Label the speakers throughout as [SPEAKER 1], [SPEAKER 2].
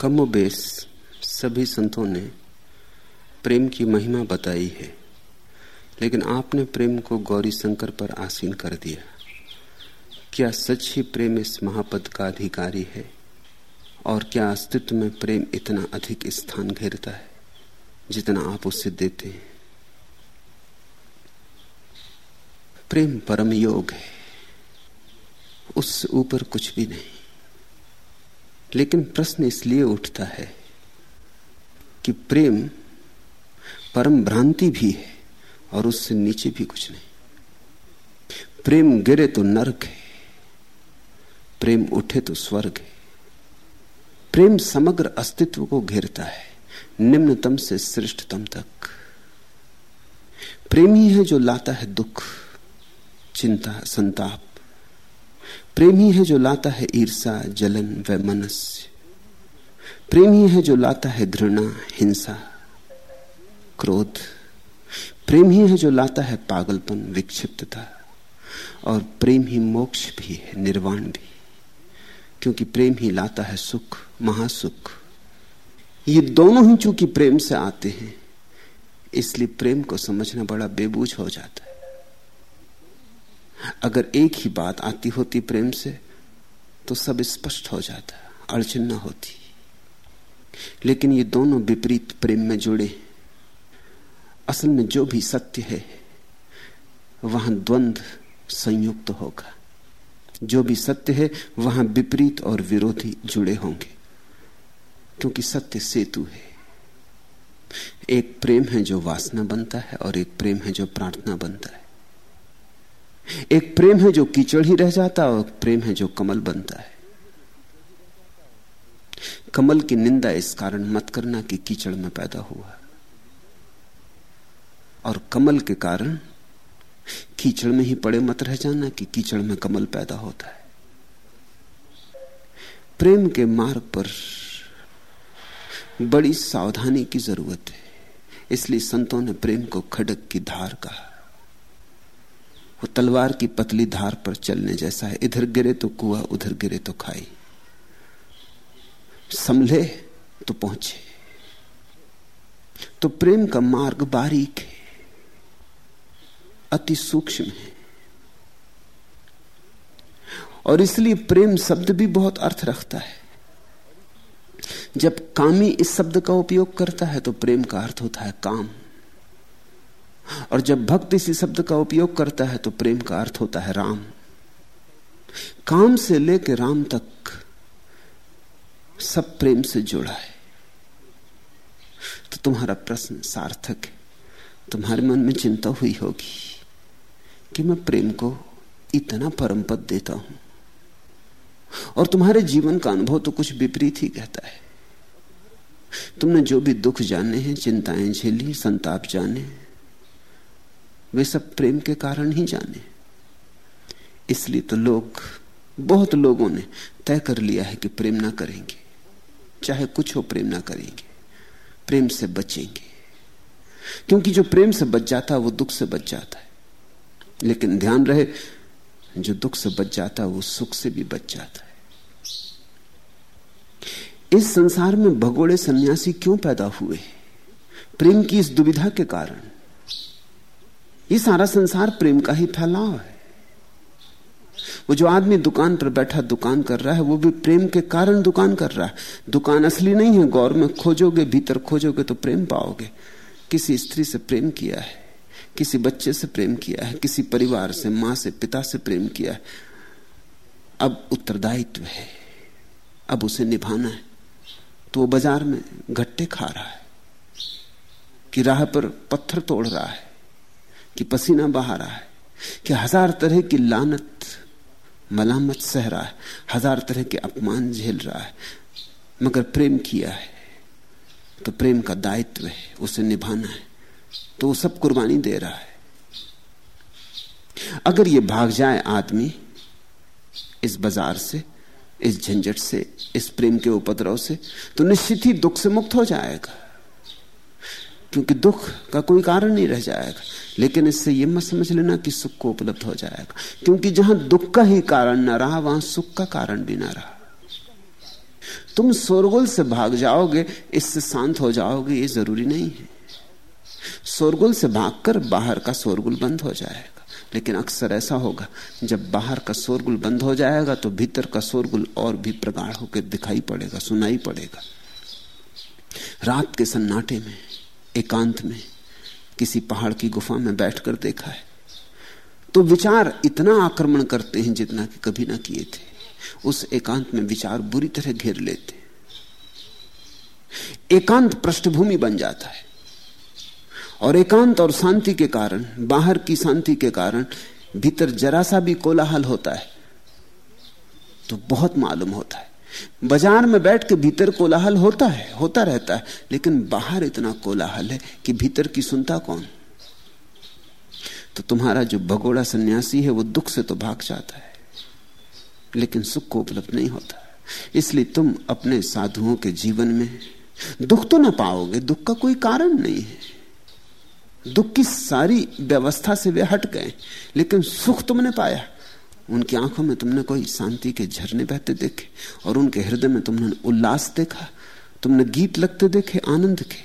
[SPEAKER 1] कमोबेश सभी संतों ने प्रेम की महिमा बताई है। लेकिन आपने प्रेम को गौरी शंकर पर आसीन कर दिया। क्या सच ही प्रेम इस महापद का अधिकारी है? और क्या अस्तित्व में प्रेम इतना अधिक स्थान घेरता है जितना आप उसे देते हैं? प्रेम परम योग है। उससे ऊपर कुछ भी नहीं। लेकिन प्रश्न इसलिए उठता है कि प्रेम परम भ्रांति भी है और उससे नीचे भी कुछ नहीं। प्रेम गिरे तो नरक है, प्रेम उठे तो स्वर्ग है। प्रेम समग्र अस्तित्व को घेरता है, निम्नतम से श्रेष्ठतम तक। प्रेम ही है जो लाता है दुख, चिंता, संताप प्रेम ही है जो लाता है ईर्षा जलन व मनस्य। प्रेम ही है जो लाता है घृणा, हिंसा, क्रोध। प्रेम ही है जो लाता है पागलपन, विक्षिप्तता। और प्रेम ही मोक्ष भी है, निर्वाण भी। क्योंकि प्रेम ही लाता है सुख, महासुख। ये दोनों ही चूँकि प्रेम से आते हैं, इसलिए प्रेम को समझना बड़ा बेबूझ हो जाता है। अगर एक ही बात आती होती प्रेम से तो सब स्पष्ट हो जाता, अड़चन न होती। लेकिन ये दोनों विपरीत प्रेम में जुड़े। असल में जो भी सत्य है, वहाँ द्वंद्व संयुक्त तो होगा। जो भी सत्य है, वहाँ विपरीत और विरोधी जुड़े होंगे। क्योंकि सत्य सेतु है। एक प्रेम है जो वासना बनता है, और एक प्रेम है जो प्रार्थना बनता है। एक प्रेम है जो कीचड़ ही रह जाता है और प्रेम है जो कमल बनता है। कमल की निंदा इस कारण मत करना कि कीचड़ में पैदा हुआ। और कमल के कारण कीचड़ में ही पड़े मत रह जाना कि कीचड़ में कमल पैदा होता है। प्रेम के मार्ग पर बड़ी सावधानी की ज़रूरत है। इसलिए संतों ने प्रेम को खड़क की धार कहा। वो तलवार की पतली धार पर चलने जैसा है। इधर गिरे तो कुआ, उधर गिरे तो खाई। संभले तो पहुँचे। तो प्रेम का मार्ग बारीक है। अति सूक्ष्म है। और इसलिए प्रेम शब्द भी बहुत अर्थ रखता है। जब कामी इस शब्द का उपयोग करता है तो प्रेम का अर्थ होता है काम। और जब भक्त इसी शब्द का उपयोग करता है तो प्रेम का अर्थ होता है राम। काम से लेकर राम तक सब प्रेम से जुड़ा है। तो तुम्हारा प्रश्न सार्थक है। तुम्हारे मन में चिंता हुई होगी कि मैं प्रेम को इतना परम पद देता हूँ। और तुम्हारे जीवन का अनुभव तो कुछ विपरीत ही कहता है। तुमने जो भी दुख जाने हैं, चिंताएँ झेली, संताप जाने वे सब प्रेम के कारण ही जाने। इसलिए तो लोग, बहुत लोगों ने तय कर लिया है कि प्रेम ना करेंगे। चाहे कुछ हो प्रेम ना करेंगे। प्रेम से बचेंगे। क्योंकि जो प्रेम से बच जाता है वो दुख से बच जाता है। लेकिन ध्यान रहे, जो दुख से बच जाता है वो सुख से भी बच जाता है। इस संसार में भगोड़े सन्यासी क्यों पैदा हुए? प्रेम की इस दुविधा के कारण। ये सारा संसार प्रेम का ही फैलाव है। वो जो आदमी दुकान पर बैठा दुकान कर रहा है, वो भी प्रेम के कारण दुकान कर रहा है। दुकान असली नहीं है, गौर में खोजोगे, भीतर खोजोगे तो प्रेम पाओगे। किसी स्त्री से प्रेम किया है, किसी बच्चे से प्रेम किया है, किसी परिवार से, माँ से, पिता से प्रेम किया है। अब उत्तरदायित्व है, अब उसे निभाना है। तो वो बाज़ार में घट्टे खा रहा है, कि राह पर पत्थर तोड़ रहा है। कि पसीना बहा रहा है, कि हज़ार तरह की लानत, मलामत सह रहा है, हज़ार तरह के अपमान झेल रहा है, मगर प्रेम किया है तो प्रेम का दायित्व है, उसे निभाना है तो वो सब कुर्बानी दे रहा है। अगर ये भाग जाए आदमी, इस बाज़ार से, इस झंझट से, इस प्रेम के उपद्रव से तो निश्चित ही दुख से मुक्त हो जाएगा। क्योंकि दुख का कोई कारण नहीं रह जाएगा। लेकिन इससे यह मत समझ लेना कि सुख को उपलब्ध हो जाएगा। क्योंकि जहाँ दुख का ही कारण ना रहा, वहाँ सुख का कारण भी ना रहा। तुम शोरगुल से भाग जाओगे, इससे शांत हो जाओगे, ये ज़रूरी नहीं है। शोरगुल से भागकर बाहर का शोरगुल बंद हो जाएगा। लेकिन अक्सर ऐसा होगा, जब बाहर का शोरगुल बंद हो जाएगा तो भीतर का शोरगुल और भी प्रगाढ़ होकर दिखाई पड़ेगा, सुनाई पड़ेगा। रात के सन्नाटे में एकांत में, किसी पहाड़ की गुफा में बैठकर देखा है। तो विचार इतना आक्रमण करते हैं जितना कि कभी ना किए थे। उस एकांत में विचार बुरी तरह घेर लेते एकांत पृष्ठभूमि बन जाता है। और एकांत और शांति के कारण, बाहर की शांति के कारण भीतर जरा सा भी कोलाहल होता है तो बहुत मालूम होता है। बाज़ार में बैठ के भीतर कोलाहल होता है, होता रहता है, लेकिन बाहर इतना कोलाहल है कि भीतर की सुनता कौन? तो तुम्हारा जो भगोड़ा सन्यासी है, वो दुख से तो भाग जाता है, लेकिन सुख को उपलब्ध नहीं होता। इसलिए तुम अपने साधुओं के जीवन में दुख तो ना पाओगे, दुख का कोई कारण नहीं है। दुख की सारी व्यवस्था से वे हट गए, लेकिन सुख तुमने पाया। उनकी आँखों में तुमने कोई शांति के झरने बहते देखे, और उनके हृदय में तुमने उल्लास देखा, तुमने गीत लगते देखे, आनंद के,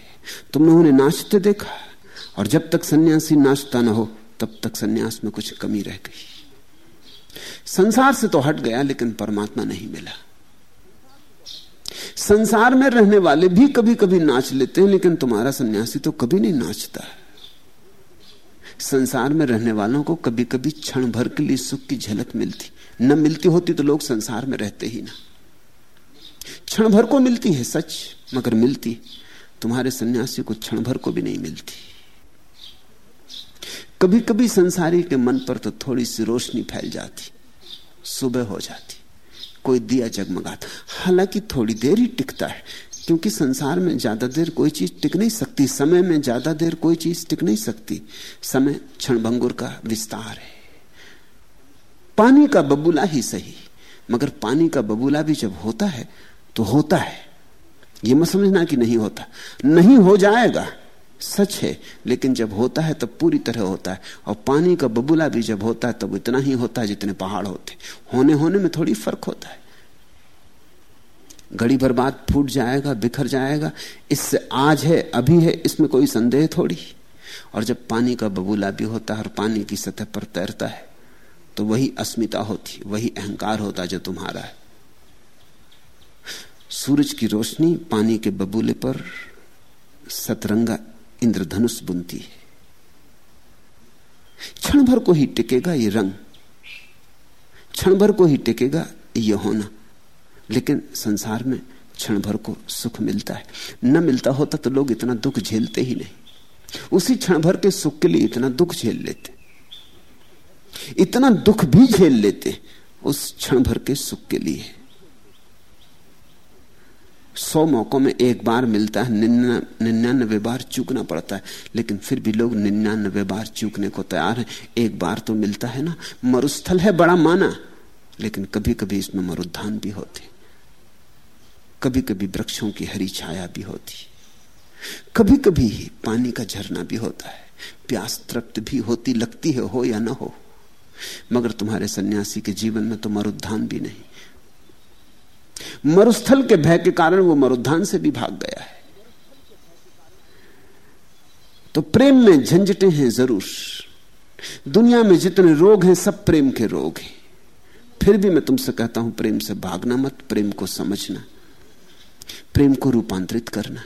[SPEAKER 1] तुमने उन्हें नाचते देखा, और जब तक सन्यासी नाचता ना हो, तब तक सन्यास में कुछ कमी रह गई। संसार से तो हट गया, लेकिन परमात्मा नहीं मिला। संसार में रहने वाले भी कभी कभी नाच लेते हैं, लेकिन तुम्हारा सन्यासी तो कभी नहीं नाचता। संसार में रहने वालों को कभी कभी क्षण भर के लिए सुख की झलक मिलती। न मिलती होती तो लोग संसार में रहते ही ना। क्षण भर को मिलती है, सच, मगर मिलती तुम्हारे सन्यासी को क्षण भर को भी नहीं मिलती। कभी कभी संसारी के मन पर तो थोड़ी सी रोशनी फैल जाती, सुबह हो जाती, कोई दिया जगमगाता। हालाँकि थोड़ी देर ही टिकता है क्योंकि संसार में ज़्यादा देर कोई चीज़ टिक नहीं सकती, समय में ज़्यादा देर कोई चीज़ टिक नहीं सकती। समय क्षणभंगुर का विस्तार है। पानी का बबूला ही सही, मगर पानी का बबूला भी जब होता है तो होता है। यह मत समझना कि नहीं होता। नहीं हो जाएगा, सच है, लेकिन जब होता है तब पूरी तरह होता है, और पानी का बबूला भी जब होता है तब इतना ही होता है जितने पहाड़ होते होने होने में थोड़ी फ़र्क होता है। घड़ी भर बाद फूट जाएगा, बिखर जाएगा। इससे आज है, अभी है, इसमें कोई संदेह थोड़ी। और जब पानी का बबूला भी होता है और पानी की सतह पर तैरता है तो वही अस्मिता होती, वही अहंकार होता जो तुम्हारा है। सूरज की रोशनी पानी के बबूले पर सतरंगा इंद्रधनुष बुनती है। क्षण भर को ही टिकेगा ये रंग, क्षण भर को ही टिकेगा ये होना। लेकिन संसार में क्षण भर को सुख मिलता है। न मिलता होता तो लोग इतना दुख झेलते ही नहीं। उसी क्षण भर के सुख के लिए इतना दुख झेल लेते। इतना दुख भी झेल लेते उस क्षण भर के सुख के लिए। सौ मौकों में एक बार मिलता है निन्यानवे बार चूकना पड़ता है, लेकिन फिर भी लोग निन्यानवे बार चूकने को तैयार हैं। एक बार तो मिलता है ना, मरुस्थल है बड़ा माना, लेकिन कभी कभी इसमें मरुद्धान भी होते। कभी कभी वृक्षों की हरी छाया भी होती। कभी कभी पानी का झरना भी होता है। प्यास तृप्त भी होती, लगती है, हो या ना हो। मगर तुम्हारे सन्यासी के जीवन में तो मरुद्धान भी नहीं। मरुस्थल के भय के कारण वो मरुद्धान से भी भाग गया है। तो प्रेम में झंझटें हैं ज़रूर। दुनिया में जितने रोग हैं, सब प्रेम के रोग हैं। फिर भी मैं तुमसे कहता हूँ, प्रेम से भागना मत, प्रेम को समझना। प्रेम को रूपांतरित करना।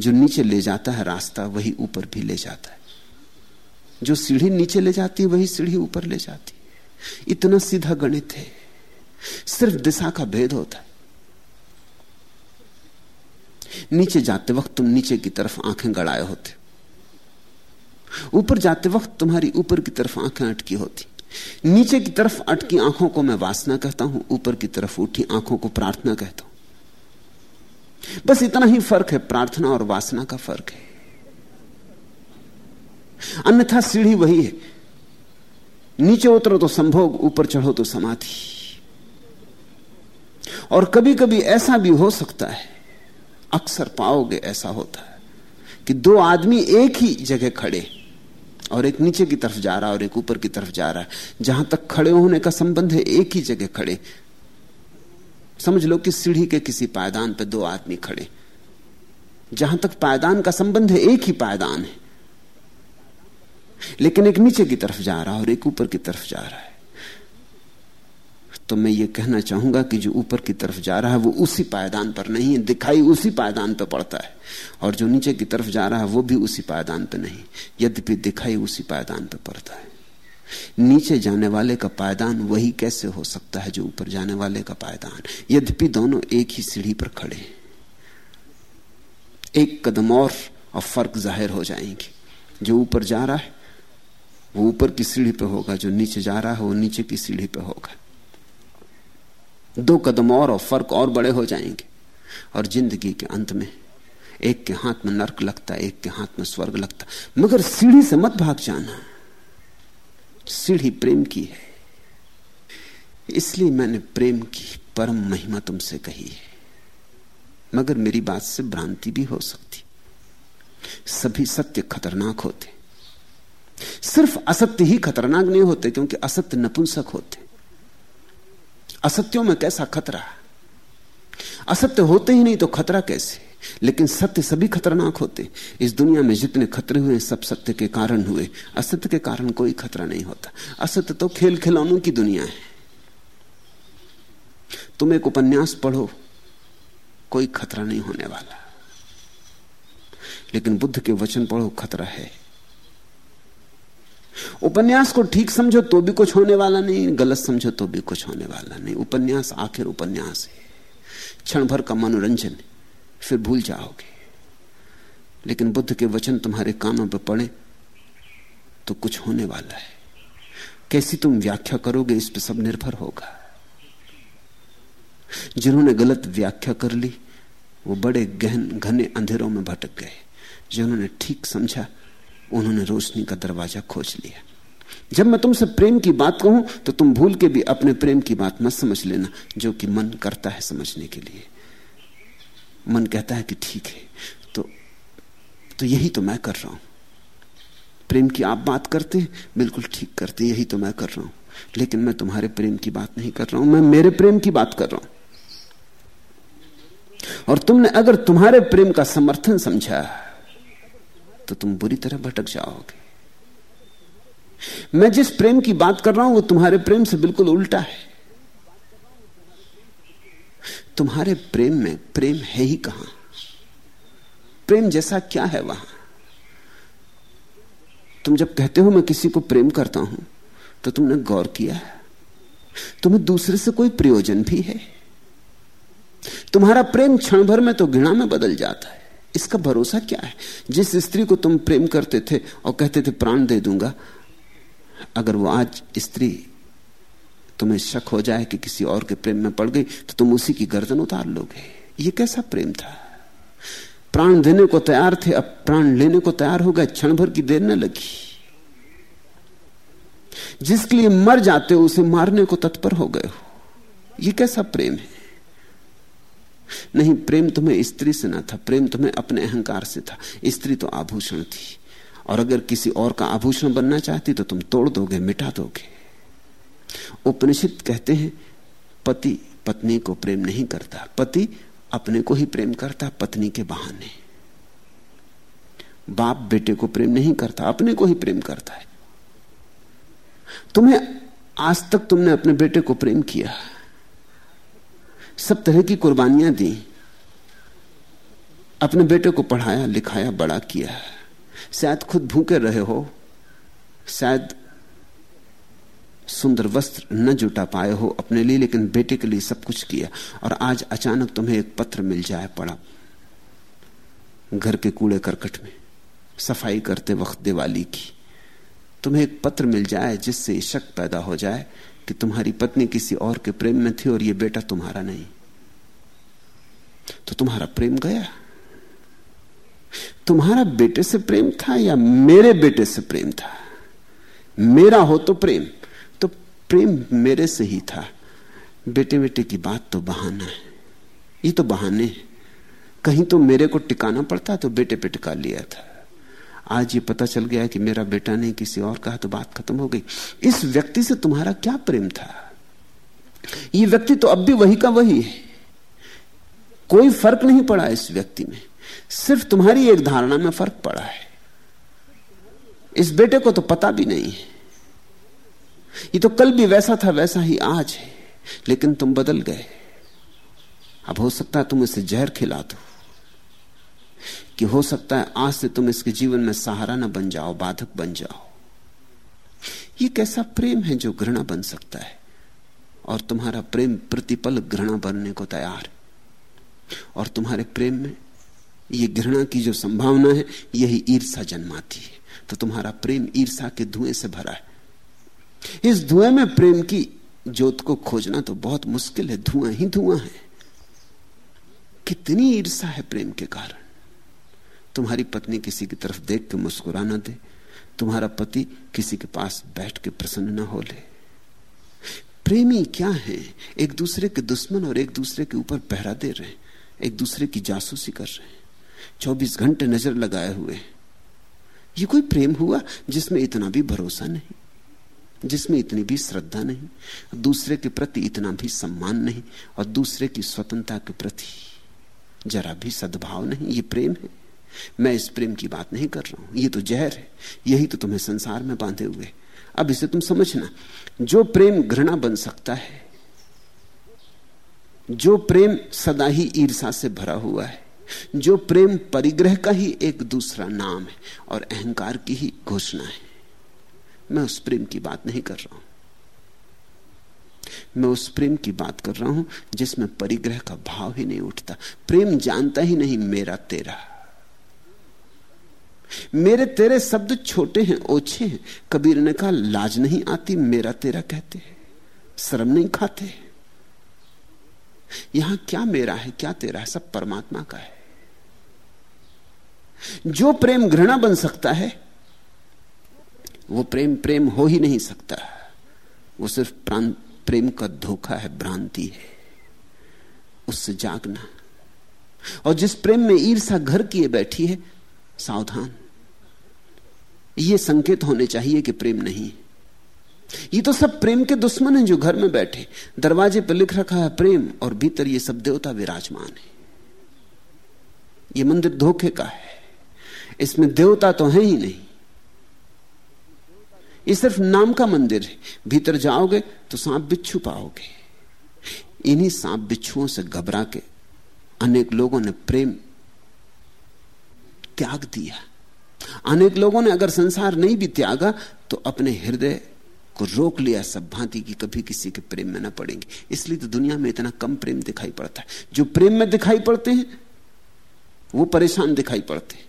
[SPEAKER 1] जो नीचे ले जाता है रास्ता, वही ऊपर भी ले जाता है। जो सीढ़ी नीचे ले जाती है, वही सीढ़ी ऊपर ले जाती है। इतना सीधा गणित है। सिर्फ़ दिशा का भेद होता है। नीचे जाते वक्त तुम नीचे की तरफ़ आँखें गड़ाए होते ऊपर जाते वक्त तुम्हारी ऊपर की तरफ़ आँखें अटकी होती। नीचे की तरफ़ अटकी आँखों को मैं वासना कहता हूँ, ऊपर की तरफ़ उठी आँखों को प्रार्थना कहता हूँ। बस इतना ही फ़र्क है, प्रार्थना और वासना का फ़र्क है। अन्यथा सीढ़ी वही है। नीचे उतरो तो संभोग, ऊपर चढ़ो तो समाधि। और कभी कभी ऐसा भी हो सकता है, अक्सर पाओगे ऐसा होता है, कि दो आदमी एक ही जगह खड़े और एक नीचे की तरफ़ जा रहा है और एक ऊपर की तरफ़ जा रहा है। जहाँ तक खड़े होने का संबंध है, एक ही जगह खड़े। समझ लो कि सीढ़ी के किसी पायदान पर दो आदमी खड़े। जहाँ तक पायदान का संबंध है, एक ही पायदान है। लेकिन एक नीचे की तरफ़ जा रहा है और एक ऊपर की तरफ़ जा रहा है। तो मैं ये कहना चाहूँगा कि जो ऊपर की तरफ़ जा रहा है, वो उसी पायदान पर नहीं है। दिखाई उसी पायदान पर पड़ता है। और जो नीचे की तरफ़ जा रहा है, वो भी उसी पायदान पर नहीं। यद्यपि दिखाई उसी पायदान पर पड़ता है। नीचे जाने वाले का पायदान वही कैसे हो सकता है जो ऊपर जाने वाले का पायदान? यद्यपि दोनों एक ही सीढ़ी पर खड़े हैं। एक कदम और और फ़र्क ज़ाहिर हो जाएँगे। जो ऊपर जा रहा है, वो ऊपर की सीढ़ी पे होगा, जो नीचे जा रहा है, वो नीचे की सीढ़ी पे होगा। दो कदम और और फ़र्क और बड़े हो जाएँगे। और ज़िंदगी के अंत में एक के हाथ में नर्क लगता है, एक के हाथ में स्वर्ग लगता मगर सीढ़ी से मत भाग जाना। सीढ़ी प्रेम की है। इसलिए मैंने प्रेम की परम महिमा तुमसे कही है। मगर मेरी बात से भ्रांति भी हो सकती। सभी सत्य खतरनाक होते। सिर्फ़ असत्य ही खतरनाक नहीं होते, क्योंकि असत्य नपुंसक होते। असत्यों में कैसा खतरा? असत्य होते ही नहीं तो खतरा कैसे? लेकिन सत्य सभी खतरनाक होते। इस दुनिया में जितने खतरे हुए, सब सत्य के कारण हुए। असत्य के कारण कोई खतरा नहीं होता। असत्य तो खेल खिलौनों की दुनिया है। तुम एक उपन्यास पढ़ो, कोई खतरा नहीं होने वाला। लेकिन बुद्ध के वचन पढ़ो, खतरा है। उपन्यास को ठीक समझो तो भी कुछ होने वाला नहीं, गलत समझो तो भी कुछ होने वाला नहीं। उपन्यास आखिर उपन्यास है। क्षण भर का मनोरंजन है। फिर भूल जाओगे। लेकिन बुद्ध के वचन तुम्हारे कानों पर पड़े तो कुछ होने वाला है। कैसी तुम व्याख्या करोगे, इस पर सब निर्भर होगा। जिन्होंने गलत व्याख्या कर ली, वो बड़े गहन, घने अंधेरों में भटक गए। जिन्होंने ठीक समझा, उन्होंने रोशनी का दरवाज़ा खोज लिया। जब मैं तुमसे प्रेम की बात कहूँ तो तुम भूल के भी अपने प्रेम की बात मत समझ लेना, जो कि मन करता है समझने के लिए। मन कहता है कि ठीक है। तो तो यही तो मैं कर रहा हूँ। प्रेम की आप बात करते हैं, बिल्कुल ठीक करते यही तो मैं कर रहा हूँ। लेकिन मैं तुम्हारे प्रेम की बात नहीं कर रहा हूँ, मैं मेरे प्रेम की बात कर रहा हूँ। और तुमने अगर तुम्हारे प्रेम का समर्थन समझा तो तुम बुरी तरह भटक जाओगे। मैं जिस प्रेम की बात कर रहा हूँ, वो तुम्हारे प्रेम से बिल्कुल उल्टा है। तुम्हारे प्रेम में प्रेम है ही कहाँ? प्रेम जैसा क्या है वहाँ? तुम जब कहते हो मैं किसी को प्रेम करता हूँ तो तुमने गौर किया है। तुम्हें दूसरे से कोई प्रयोजन भी है? तुम्हारा प्रेम क्षण भर में तो घृणा में बदल जाता है। इसका भरोसा क्या है? जिस स्त्री को तुम प्रेम करते थे और कहते थे, प्राण दे दूँगा। अगर वो आज स्त्री तुम्हें शक हो जाए कि किसी और के प्रेम में पड़ गई तो तुम उसी की गर्दन उतार लोगे। ये कैसा प्रेम था? प्राण देने को तैयार थे, अब प्राण लेने को तैयार हो गए, क्षण भर की देर न लगी। जिसके लिए मर जाते हो, उसे मारने को तत्पर हो गए हो। ये कैसा प्रेम है? नहीं, प्रेम तुम्हें स्त्री से ना था, प्रेम तुम्हें अपने अहंकार से था। स्त्री तो आभूषण थी, और अगर किसी और का आभूषण बनना चाहती तो तुम तोड़ दोगे, मिटा दोगे। उपनिषद कहते हैं, पति पत्नी को प्रेम नहीं करता। पति अपने को ही प्रेम करता, पत्नी के बहाने। बाप बेटे को प्रेम नहीं करता, अपने को ही प्रेम करता है। तुम्हें आज तक तुमने अपने बेटे को प्रेम किया। सब तरह की कुर्बानियाँ दी। अपने बेटे को पढ़ाया, लिखाया, बड़ा किया। शायद खुद भूखे रहे हो, शायद सुंदर वस्त्र न जुटा पाए हो अपने लिए, लेकिन बेटे के लिए सब कुछ किया और आज अचानक तुम्हें एक पत्र मिल जाए पड़ा। घर के कूड़े करकट में, सफ़ाई करते वक्त दिवाली की। तुम्हें एक पत्र मिल जाए जिससे शक पैदा हो जाए कि तुम्हारी पत्नी किसी और के प्रेम में थी और ये बेटा तुम्हारा नहीं। तो तुम्हारा प्रेम गया? तुम्हारा बेटे से प्रेम था या मेरे बेटे से प्रेम था? मेरा हो तो प्रेम। प्रेम मेरे से ही था। बेटे बेटे की बात तो बहाना है। ये तो बहाने कहीं तो मेरे को टिकाना पड़ता तो बेटे पे टिका लिया था। आज ये पता चल गया कि मेरा बेटा नहीं किसी और का तो बात खत्म हो गई। इस व्यक्ति से तुम्हारा क्या प्रेम था? ये व्यक्ति तो अब भी वही का वही है। कोई फ़र्क नहीं पड़ा इस व्यक्ति में। सिर्फ़ तुम्हारी एक धारणा में फ़र्क पड़ा है। इस बेटे को तो पता भी नहीं है। ये तो कल भी वैसा था, वैसा ही आज है। लेकिन तुम बदल गए। अब हो सकता है तुम इसे जहर खिला दो। कि हो सकता है आज से तुम इसके जीवन में सहारा ना बन जाओ, बाधक बन जाओ। ये कैसा प्रेम है जो घृणा बन सकता है? और तुम्हारा प्रेम प्रतिपल घृणा बनने को तैयार। और तुम्हारे प्रेम में ये घृणा की जो संभावना है, यही ईर्षा जन्माती है। तो तुम्हारा प्रेम ईर्षा के धुएँ से भरा है। इस धुएँ में प्रेम की ज्योत को खोजना तो बहुत मुश्किल है। धुआँ ही धुआँ है। कितनी ईर्षा है प्रेम के कारण। तुम्हारी पत्नी किसी की तरफ़ देख के मुस्कुराना दे। तुम्हारा पति किसी के पास बैठ के प्रसन्न ना हो ले। प्रेमी क्या है? एक दूसरे के दुश्मन और एक दूसरे के ऊपर पहरा दे रहे हैं। एक दूसरे की जासूसी कर रहे हैं। चौबीस घंटे नज़र लगाए हुए ये कोई प्रेम हुआ जिसमें इतना भी भरोसा नहीं? जिसमें इतनी भी श्रद्धा नहीं, दूसरे के प्रति इतना भी सम्मान नहीं, और दूसरे की स्वतंत्रता के प्रति जरा भी सद्भाव नहीं। ये प्रेम है। मैं इस प्रेम की बात नहीं कर रहा हूँ। ये तो जहर है। यही तो तुम्हें संसार में बांधे हुए। अब इसे तुम समझना। जो प्रेम घृणा बन सकता है, जो प्रेम सदा ही ईर्षा से भरा हुआ है, जो प्रेम परिग्रह का ही एक दूसरा नाम है और अहंकार की ही घोषणा है। मैं उस प्रेम की बात नहीं कर रहा हूँ। मैं उस प्रेम की बात कर रहा हूँ जिसमें परिग्रह का भाव ही नहीं उठता। प्रेम जानता ही नहीं मेरा तेरा। मेरे तेरे शब्द छोटे हैं, ओछे हैं। कबीर ने कहा, लाज नहीं आती, मेरा तेरा कहते हैं। शर्म नहीं खाते। यहाँ क्या मेरा है, क्या तेरा है, सब परमात्मा का है। जो प्रेम घृणा बन सकता है वो प्रेम प्रेम हो ही नहीं सकता। वो सिर्फ़ प्रेम का धोखा है, भ्रांति है। उससे जागना। और जिस प्रेम में ईर्षा घर किए बैठी है, सावधान। ये संकेत होने चाहिए कि प्रेम नहीं ये तो सब प्रेम के दुश्मन हैं जो घर में बैठे। दरवाजे पर लिख रखा है प्रेम, और भीतर ये सब देवता विराजमान है। ये मंदिर धोखे का है। इसमें देवता तो है ही नहीं। ये सिर्फ़ नाम का मंदिर है। भीतर जाओगे तो सांप बिच्छू पाओगे। इन्हीं सांप बिच्छुओं से घबरा के अनेक लोगों ने प्रेम, त्याग दिया। अनेक लोगों ने अगर संसार नहीं भी त्यागा तो अपने हृदय को रोक लिया। सब भांति की कभी किसी के प्रेम में ना पड़ेंगे। इसलिए तो दुनिया में इतना कम प्रेम दिखाई पड़ता है। जो प्रेम में दिखाई पड़ते हैं, वो परेशान दिखाई पड़ते हैं।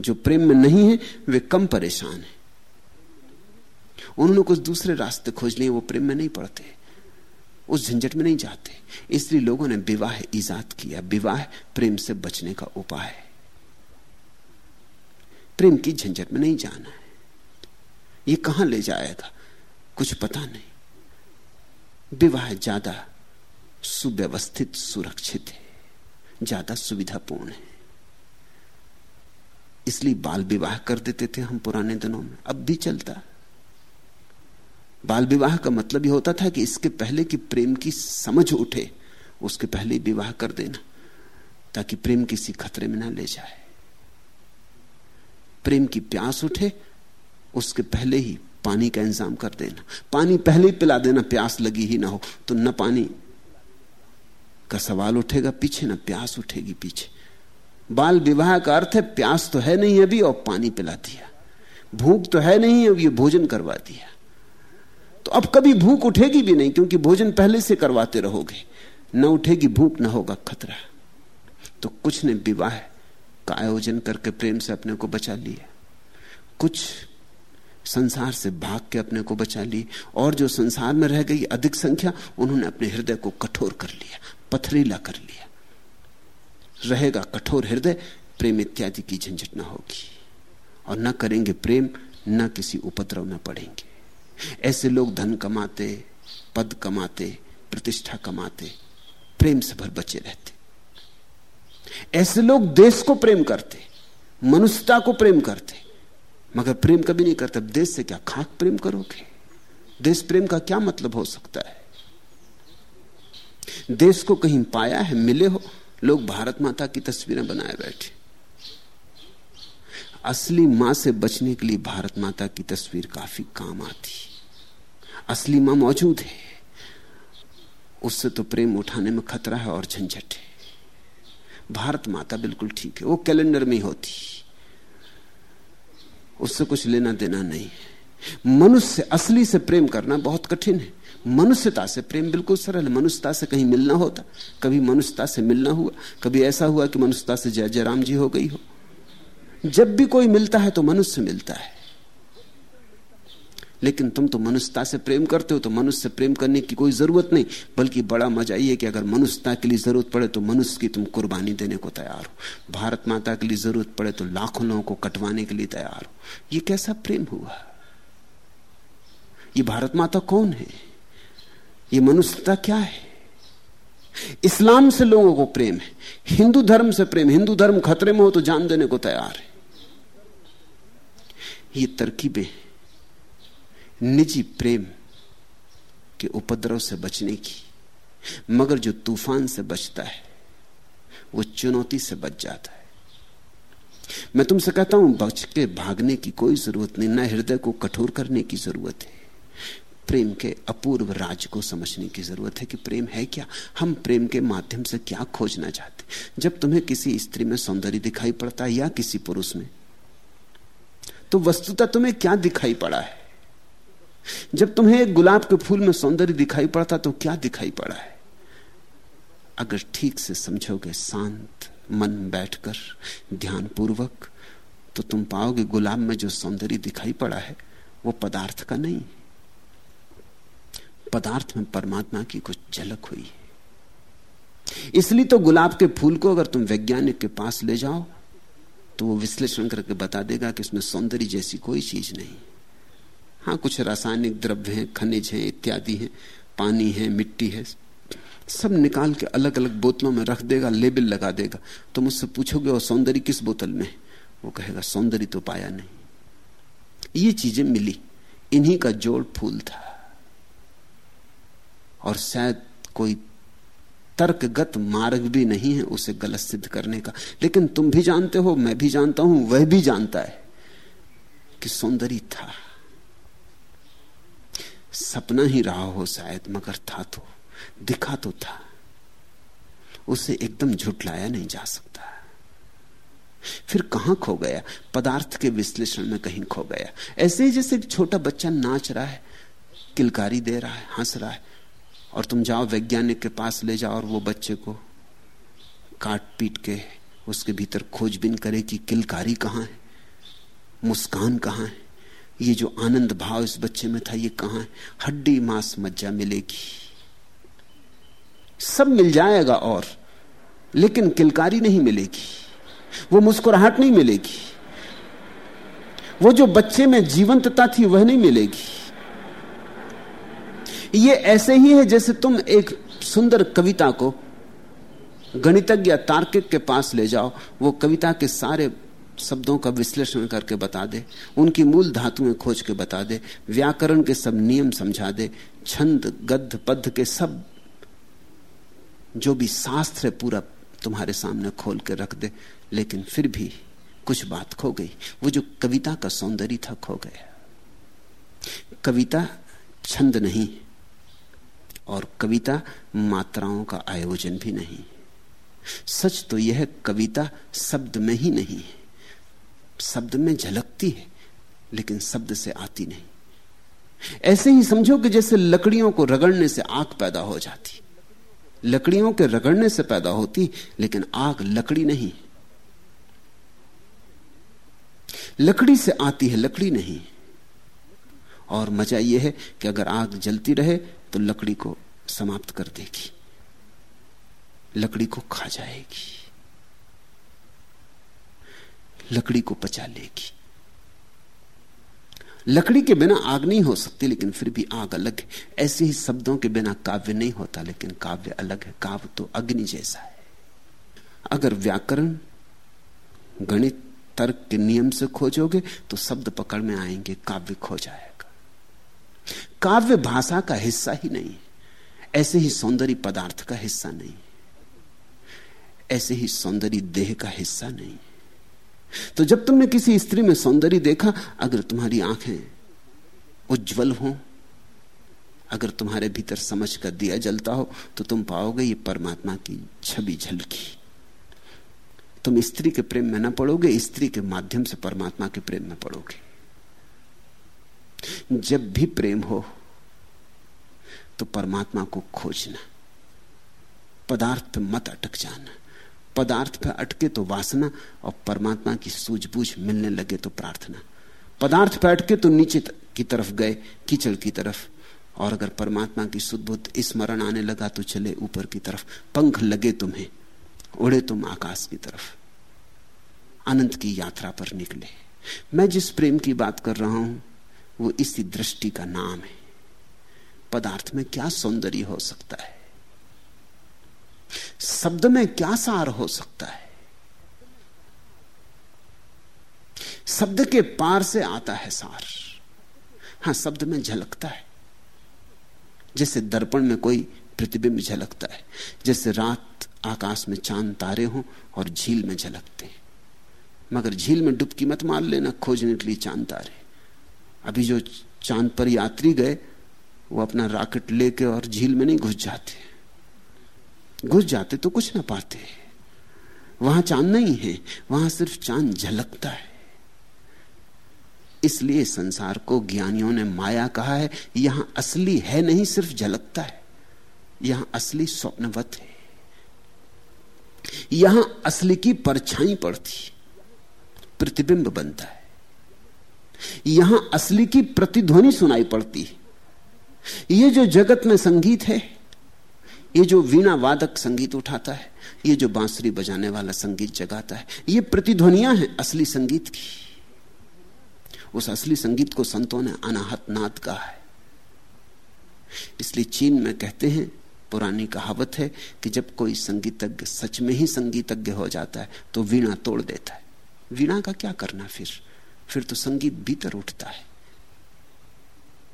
[SPEAKER 1] जो प्रेम में नहीं है, वे कम परेशान हैं। उन्होंने कुछ दूसरे रास्ते खोज लिए, वो प्रेम में नहीं पड़ते, उस झंझट में नहीं जाते। इसलिए लोगों ने विवाह ईजाद किया। विवाह प्रेम से बचने का उपाय है। प्रेम की झंझट में नहीं जाना है। ये कहाँ ले जाएगा? कुछ पता नहीं। विवाह ज़्यादा सुव्यवस्थित, सुरक्षित है। ज़्यादा सुविधापूर्ण है। इसलिए बाल विवाह कर देते थे हम पुराने दिनों में। अब भी चलता। बाल विवाह का मतलब यह होता था कि इसके पहले कि प्रेम की समझ उठे, उसके पहले विवाह कर देना, ताकि प्रेम किसी खतरे में ना ले जाए। प्रेम की प्यास उठे, उसके पहले ही पानी का इंतज़ाम कर देना। पानी पहले ही पिला देना, प्यास लगी ही ना हो तो न पानी का सवाल उठेगा पीछे, ना प्यास उठेगी पीछे। बाल विवाह का अर्थ है, प्यास तो है नहीं अभी, और पानी पिला दिया। भूख तो है नहीं, अब ये भोजन करवा दिया। तो अब कभी भूख उठेगी भी नहीं, क्योंकि भोजन पहले से करवाते रहोगे। न उठेगी भूख, न होगा खतरा। तो कुछ ने विवाह का आयोजन करके प्रेम से अपने को बचा लिया। कुछ संसार से भाग के अपने को बचा ली। और जो संसार में रह गई अधिक संख्या, उन्होंने अपने हृदय को कठोर कर लिया, पथरीला कर लिया। रहेगा कठोर हृदय, प्रेम इत्यादि की झंझट ना होगी। और न करेंगे प्रेम, न किसी उपद्रव में पड़ेंगे। ऐसे लोग धन कमाते, पद कमाते, प्रतिष्ठा कमाते, प्रेम से भर बचे रहते। ऐसे लोग देश को प्रेम करते, मनुष्यता को प्रेम करते, मगर प्रेम कभी नहीं करते। देश से क्या खाक प्रेम करोगे? देश प्रेम का क्या मतलब हो सकता है? देश को कहीं पाया है, मिले हो? लोग भारत माता की तस्वीरें बनाए बैठे। असली माँ से बचने के लिए भारत माता की तस्वीर काफ़ी काम आती। असली माँ मौजूद है। उससे तो प्रेम उठाने में खतरा है और झंझट है। भारत माता बिल्कुल ठीक है, वो कैलेंडर में होती। उससे कुछ लेना देना नहीं। है मनुष्य असली से प्रेम करना बहुत कठिन है। मनुष्यता से प्रेम बिल्कुल सरल मनुष्यता से कहीं मिलना होता, कभी मनुष्यता से मिलना हुआ, कभी ऐसा हुआ कि मनुष्यता से जय जयराम जी हो गई हो। जब भी कोई मिलता है तो मनुष्य मिलता है। लेकिन तुम तो मनुष्यता से प्रेम करते हो तो मनुष्य से प्रेम करने की कोई ज़रूरत नहीं, बल्कि बड़ा मज़ा यह कि अगर मनुष्यता के लिए ज़रूरत पड़े तो मनुष्य की तुम कुर्बानी देने को तैयार हो। भारत माता के लिए ज़रूरत पड़े तो लाखों लोगों को कटवाने के लिए तैयार हो। यह कैसा प्रेम हुआ? ये भारत माता कौन है? ये मनुष्यता क्या है? इस्लाम से लोगों को प्रेम है, हिंदू धर्म से प्रेम हिंदू धर्म खतरे में हो तो जान देने को तैयार है। ये तरकीबें निजी प्रेम के उपद्रव से बचने की, मगर जो तूफ़ान से बचता है, वो चुनौती से बच जाता है। मैं तुमसे कहता हूँ, बच के भागने की कोई ज़रूरत नहीं, ना हृदय को कठोर करने की ज़रूरत है। प्रेम के अपूर्व राज को समझने की ज़रूरत है कि प्रेम है क्या? हम प्रेम के माध्यम से क्या खोजना चाहते जब तुम्हें किसी स्त्री में सौंदर्य दिखाई पड़ता है या किसी पुरुष में तो वस्तुतः तुम्हें क्या दिखाई पड़ा है? जब तुम्हें एक गुलाब के फूल में सौंदर्य दिखाई पड़ता तो क्या दिखाई पड़ा है? अगर ठीक से समझोगे शांत मन बैठकर ध्यान पूर्वक तो तुम पाओगे गुलाब में जो सौंदर्य दिखाई पड़ा है, वो पदार्थ का नहीं पदार्थ में परमात्मा की कुछ झलक हुई है। इसलिए तो गुलाब के फूल को अगर तुम वैज्ञानिक के पास ले जाओ तो वो विश्लेषण करके बता देगा कि इसमें सौंदर्य जैसी कोई चीज़ नहीं। हाँ कुछ रासायनिक द्रव्य हैं, खनिज हैं, इत्यादि हैं, पानी है, मिट्टी है, सब निकाल के अलग अलग बोतलों में रख देगा, लेबल लगा देगा। तुम उससे पूछोगे, और सौंदर्य किस बोतल में? वो कहेगा, सौंदर्य तो पाया नहीं। ये चीज़ें मिली। इन्हीं का जोड़ फूल था। और शायद कोई तर्कगत मार्ग भी नहीं है उसे गलत सिद्ध करने का। लेकिन तुम भी जानते हो, मैं भी जानता हूँ, वह भी जानता है कि सौंदर्य था। सपना ही रहा हो शायद, मगर था तो दिखा तो था। उसे एकदम झुटलाया नहीं जा सकता। फिर कहाँ खो गया? पदार्थ के विश्लेषण में कहीं खो गया। ऐसे ही जैसे छोटा बच्चा नाच रहा है, किलकारी दे रहा है, हंस रहा है, और तुम जाओ वैज्ञानिक के पास ले जाओ और वो बच्चे को काट पीट के उसके भीतर खोजबीन करे कि किलकारी कहाँ है, मुस्कान कहाँ है। ये जो आनंद भाव इस बच्चे में था, ये कहाँ है? हड्डी मांस मज्जा मिलेगी। सब मिल जाएगा और, लेकिन किलकारी नहीं मिलेगी। वो मुस्कुराहट नहीं मिलेगी। वो जो बच्चे में जीवंतता थी, वह नहीं मिलेगी। ये ऐसे ही है जैसे तुम एक सुंदर कविता को गणितज्ञ या तार्किक के पास ले जाओ। वो कविता के सारे शब्दों का विश्लेषण करके बता दे, उनकी मूल धातुएँ खोज के बता दे, व्याकरण के सब नियम समझा दे, छंद गद्ध पद्ध के सब जो भी शास्त्र है पूरा तुम्हारे सामने खोल के रख दे, लेकिन फिर भी कुछ बात खो गई। वो जो कविता का सौंदर्य था खो गया। कविता छंद नहीं, और कविता मात्राओं का आयोजन भी नहीं। सच तो यह कविता शब्द में ही नहीं है। शब्द में झलकती है, लेकिन शब्द से आती नहीं। ऐसे ही समझो कि जैसे लकड़ियों को रगड़ने से आग पैदा हो जाती। लकड़ियों के रगड़ने से पैदा होती, लेकिन आग लकड़ी नहीं। लकड़ी से आती है, लकड़ी नहीं। और मज़ा यह है कि अगर आग जलती रहे तो लकड़ी को समाप्त कर देगी। लकड़ी को खा जाएगी। लकड़ी को पचा लेगी। लकड़ी के बिना आग नहीं हो सकती, लेकिन फिर भी आग अलग है। ऐसे ही शब्दों के बिना काव्य नहीं होता, लेकिन काव्य अलग है। काव्य तो अग्नि जैसा है। अगर व्याकरण, गणित, तर्क के नियम से खोजोगे तो शब्द पकड़ में आएँगे, काव्य खो जाएगा। काव्य भाषा का हिस्सा ही नहीं ऐसे ही सौंदर्य पदार्थ का हिस्सा नहीं ऐसे ही सौंदर्य देह का हिस्सा नहीं तो जब तुमने किसी स्त्री में सौंदर्य देखा, अगर तुम्हारी आँखें उज्जवल हों, अगर तुम्हारे भीतर समझ का दिया जलता हो तो तुम पाओगे ये परमात्मा की छवि झलकी। तुम स्त्री के प्रेम में न पड़ोगे, स्त्री के माध्यम से परमात्मा के प्रेम में पड़ोगे। जब भी प्रेम हो तो परमात्मा को खोजना, पदार्थ मत अटक जाना। पदार्थ पे अटके तो वासना और परमात्मा की सूझबूझ मिलने लगे तो प्रार्थना। पदार्थ पे अटके तो नीचे की तरफ़ गए, कीचड़ की तरफ़। और अगर परमात्मा की सुदबुद्ध स्मरण आने लगा तो चले ऊपर की तरफ़। पंख लगे तुम्हें, उड़े तुम आकाश की तरफ़। अनंत की यात्रा पर निकले। मैं जिस प्रेम की बात कर रहा हूँ, वो इसी दृष्टि का नाम है। पदार्थ में क्या सौंदर्य हो सकता है? शब्द में क्या सार हो सकता है? शब्द के पार से आता है सार। हाँ, शब्द में झलकता है। जैसे दर्पण में कोई प्रतिबिंब झलकता है, जैसे रात आकाश में चाँद तारे हों और झील में झलकते हैं। मगर झील में डुबकी मत मार लेना खोजने के लिए चाँद तारे। अभी जो चाँद पर यात्री गए, वो अपना रॉकेट लेके और झील में नहीं घुस जाते। घुस जाते तो कुछ ना पाते। वहाँ चाँद नहीं है, वहाँ सिर्फ़ चाँद झलकता है। इसलिए संसार को ज्ञानियों ने माया कहा है, यहाँ असली है नहीं, सिर्फ़ झलकता है। यहाँ असली स्वप्नवत है। यहाँ असली की परछाई पड़ती, प्रतिबिंब बनता है। यहाँ असली की प्रतिध्वनि सुनाई पड़ती। है ये जो जगत में संगीत है ये जो वीणा वादक संगीत उठाता है, ये जो बांसुरी बजाने वाला संगीत जगाता है, ये प्रतिध्वनियाँ हैं असली संगीत की। उस असली संगीत को संतों ने अनाहत नाद कहा है। इसलिए चीन में कहते हैं, पुरानी कहावत है कि जब कोई संगीतज्ञ सच में ही संगीतज्ञ हो जाता है तो वीणा तोड़ देता है। वीणा का क्या करना फिर? फिर तो संगीत भीतर उठता है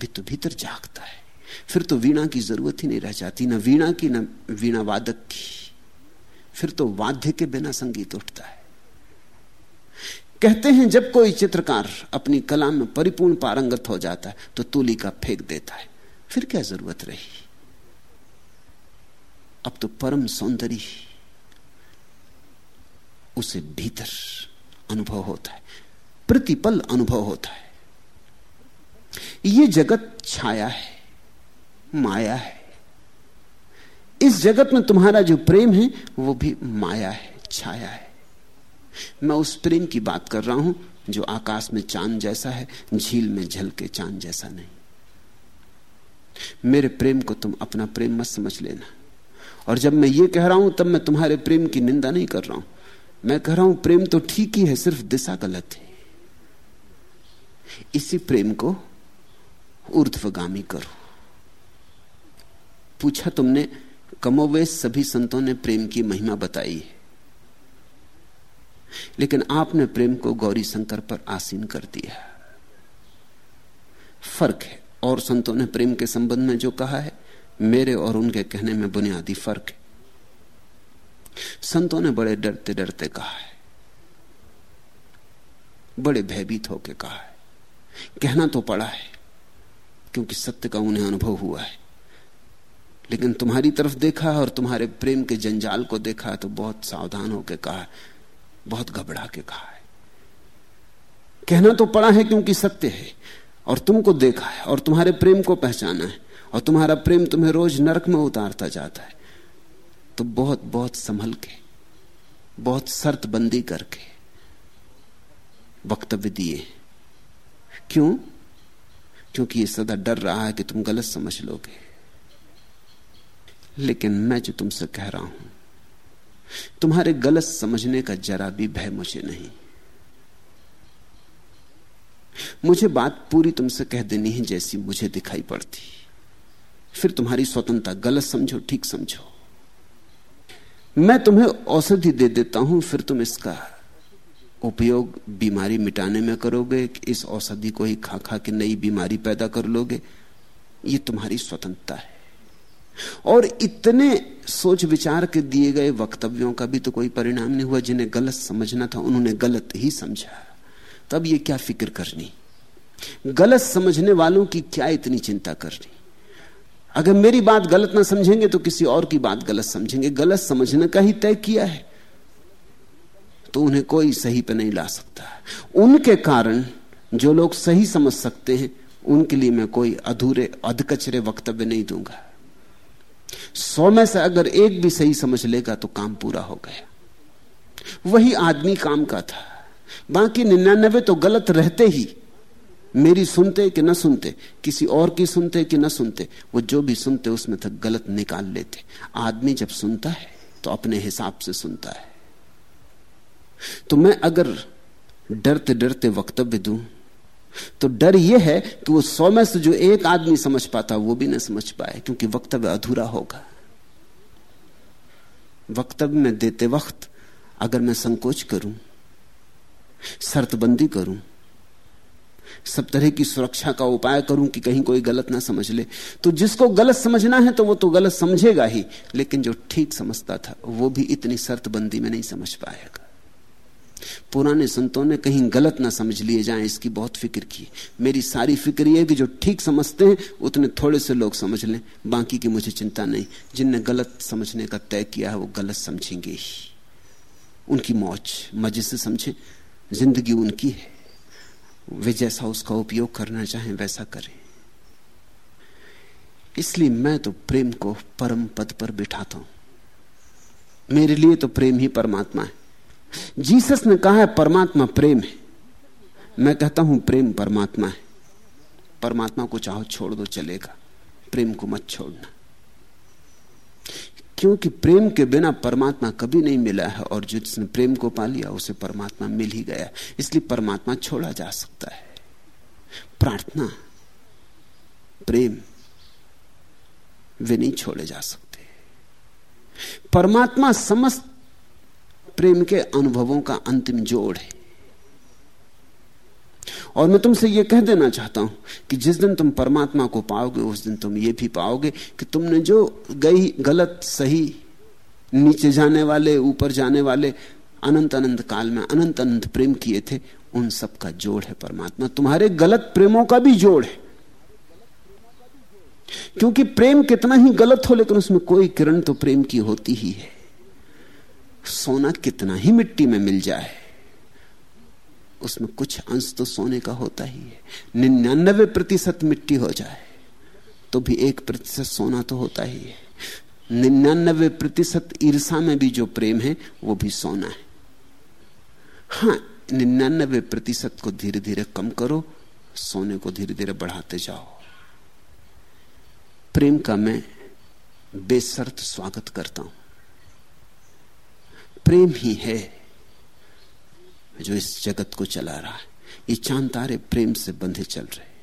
[SPEAKER 1] भी तो भीतर जागता है। फिर तो वीणा की ज़रूरत ही नहीं रह जाती, ना वीणा की, ना वीणा वादक की। फिर तो वाद्य के बिना संगीत उठता है। कहते हैं, जब कोई चित्रकार अपनी कला में परिपूर्ण पारंगत हो जाता है तो तूली का फेंक देता है। फिर क्या ज़रूरत रही? अब तो परम सौंदर्य उसे भीतर अनुभव होता है, प्रतिपल अनुभव होता है। यह जगत छाया है। माया है। इस जगत में तुम्हारा जो प्रेम है, वो भी माया है, छाया है। मैं उस प्रेम की बात कर रहा हूँ, जो आकाश में चाँद जैसा है, झील में झलके चाँद जैसा नहीं। मेरे प्रेम को तुम अपना प्रेम मत समझ लेना। और जब मैं ये कह रहा हूँ, तब मैं तुम्हारे प्रेम की निंदा नहीं कर रहा हूँ। मैं कह रहा हूँ, प्रेम तो ठीक ही है, सिर्फ़ दिशा गलत है। इसी प्रेम को ऊर्ध्वगामी करो। पूछा तुमने कमोवेश सभी संतों ने प्रेम की महिमा बताई है। लेकिन आपने प्रेम को गौरी शंकर पर आसीन कर दिया। फ़र्क है, और संतों ने प्रेम के संबंध में जो कहा है, मेरे और उनके कहने में बुनियादी फ़र्क है। संतों ने बड़े डरते डरते कहा है। बड़े भयभीत होकर कहा है। कहना तो पड़ा है, क्योंकि सत्य का उन्हें अनुभव हुआ है। लेकिन तुम्हारी तरफ़ देखा और तुम्हारे प्रेम के जंजाल को देखा तो बहुत सावधान होकर कहा बहुत घबरा के कहा है। कहना तो पड़ा है क्योंकि सत्य है और तुमको देखा है और तुम्हारे प्रेम को पहचाना है और तुम्हारा प्रेम तुम्हें रोज नरक में उतारता जाता है। तो बहुत बहुत संभल के, बहुत शर्त बंदी करके वक्तव्य दिए। क्यों? क्योंकि ये सदा डर रहा है कि तुम गलत समझ लोगे। लेकिन मैं जो तुमसे कह रहा हूँ, तुम्हारे गलत समझने का जरा भी भय मुझे नहीं। मुझे बात पूरी तुमसे कह देनी है जैसी मुझे दिखाई पड़ती। फिर तुम्हारी स्वतंत्रता गलत समझो, ठीक समझो। मैं तुम्हें औषधि दे देता हूँ, फिर तुम इसका उपयोग बीमारी मिटाने में करोगे, इस औषधि को ही खा खा के नई बीमारी पैदा कर लोगे। ये तुम्हारी स्वतंत्रता है। और इतने सोच विचार के दिए गए वक्तव्यों का भी तो कोई परिणाम नहीं हुआ जिन्हें गलत समझना था, उन्होंने गलत ही समझा। तब ये क्या फ़िक्र करनी? गलत समझने वालों की क्या इतनी चिंता करनी? अगर मेरी बात गलत ना समझेंगे तो किसी और की बात गलत समझेंगे। गलत समझने का ही तय किया है। तो उन्हें कोई सही पे नहीं ला सकता। उनके कारण जो लोग सही समझ सकते हैं, उनके लिए मैं कोई अधूरे, अधकचरे वक्तव्य नहीं दूँगा। सौ में से अगर एक भी सही समझ लेगा तो काम पूरा हो गया। वही आदमी काम का था। बाकी निन्यानबे तो गलत रहते ही। मेरी सुनते कि न सुनते, किसी और की सुनते कि न सुनते, वो जो भी सुनते उसमें तक गलत निकाल लेते। आदमी जब सुनता है तो अपने हिसाब से सुनता है। तो मैं अगर डरते डरते वक्तव्य दूँ तो डर यह है कि वो सौ में से जो एक आदमी समझ पाता, वो भी ना समझ पाए, क्योंकि वक्तव्य अधूरा होगा। वक्तव्य में देते वक्त अगर मैं संकोच करूँ, शर्तबंदी करूँ, सब तरह की सुरक्षा का उपाय करूँ कि कहीं कोई गलत ना समझ ले तो जिसको गलत समझना है तो वो तो गलत समझेगा ही, लेकिन जो ठीक समझता था, वो भी इतनी शर्तबंदी में नहीं समझ पाएगा। पुराने संतों ने कहीं गलत ना समझ लिए जाए, इसकी बहुत फ़िक्र की। मेरी सारी फ़िक्र यह कि जो ठीक समझते हैं, उतने थोड़े से लोग समझ लें, बाकी की मुझे चिंता नहीं। जिनने गलत समझने का तय किया है, वो गलत समझेंगे ही। उनकी मौज मज़े से समझे, ज़िंदगी उनकी है। वे जैसा उसका उपयोग करना चाहें, वैसा करें। इसलिए मैं तो प्रेम को परम पद पर बिठाता हूँ। मेरे लिए तो प्रेम ही परमात्मा है। जीसस ने कहा है, परमात्मा प्रेम है। मैं कहता हूँ, प्रेम परमात्मा है। परमात्मा को चाहो छोड़ दो, चलेगा। प्रेम को मत छोड़ना। क्योंकि प्रेम के बिना परमात्मा कभी नहीं मिला है, और जिसने प्रेम को पा लिया, उसे परमात्मा मिल ही गया इसलिए परमात्मा छोड़ा जा सकता है। प्रार्थना, प्रेम, वे नहीं छोड़े जा सकते। परमात्मा समस्त प्रेम के अनुभवों का अंतिम जोड़ है। और मैं तुमसे यह कह देना चाहता हूँ कि जिस दिन तुम परमात्मा को पाओगे, उस दिन तुम ये भी पाओगे कि तुमने जो गई गलत, सही, नीचे जाने वाले, ऊपर जाने वाले, अनंत अनंत काल में अनंत अनंत प्रेम किए थे, उन सब का जोड़ है परमात्मा। तुम्हारे गलत प्रेमों का भी जोड़ है। क्योंकि प्रेम कितना ही गलत हो, लेकिन उसमें कोई किरण तो प्रेम की होती ही है। सोना कितना ही मिट्टी में मिल जाए, उसमें कुछ अंश तो सोने का होता ही है। निन्यानबे प्रतिशत मिट्टी हो जाए तो भी एक प्रतिशत सोना तो होता ही है। निन्यानबे प्रतिशत ईर्षा में भी जो प्रेम है, वो भी सोना है। हाँ निन्यानबे प्रतिशत को धीरे धीरे कम करो, सोने को धीरे धीरे बढ़ाते जाओ। प्रेम का मैं बेसर्त स्वागत करता हूँ। प्रेम ही है जो इस जगत को चला रहा है। ये चाँद तारे प्रेम से बंधे चल रहे